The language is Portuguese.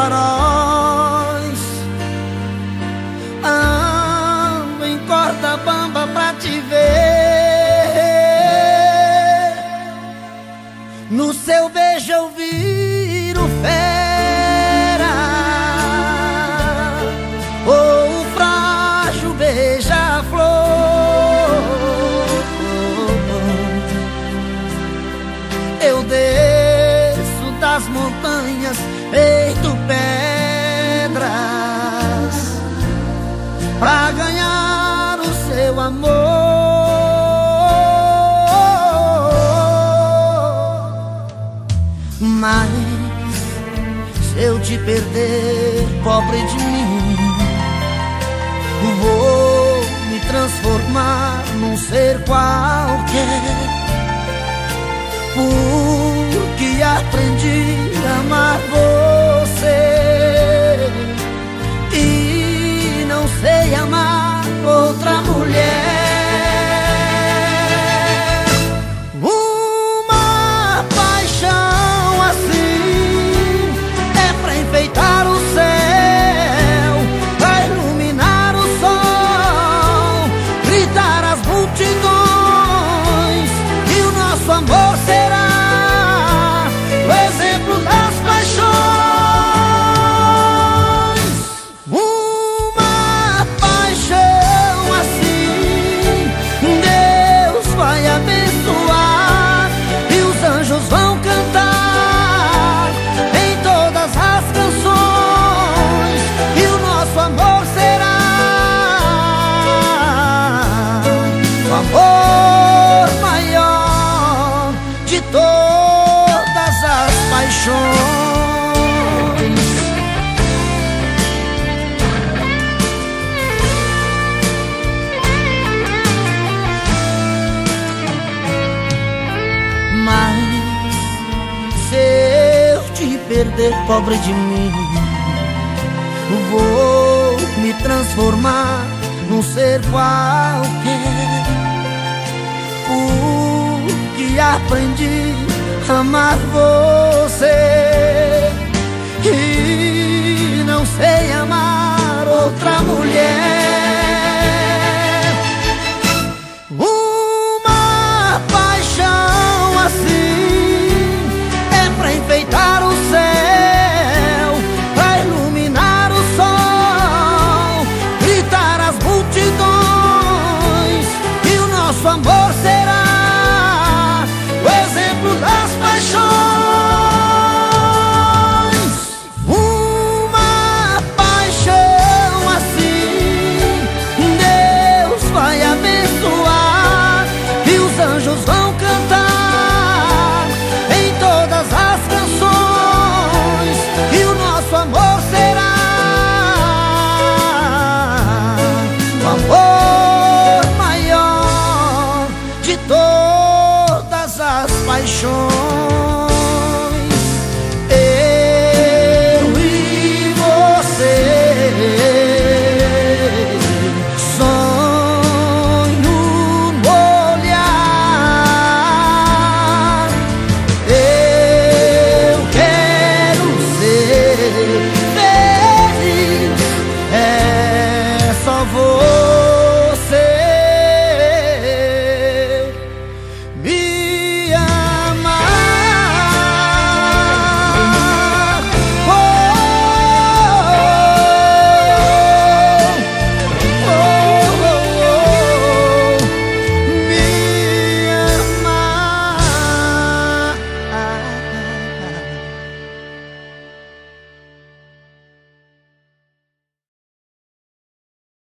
faróis. Ando em corda bamba pra te ver. No seu beijo eu viro fera. Te perder, pobre de mim, vou me transformar num ser qualquer. Porque aprendi a amar você amor maior de todas as paixões. Mas se eu te perder, pobre de mim, vou me transformar num ser qualquer. Aprendi a amar você paixões.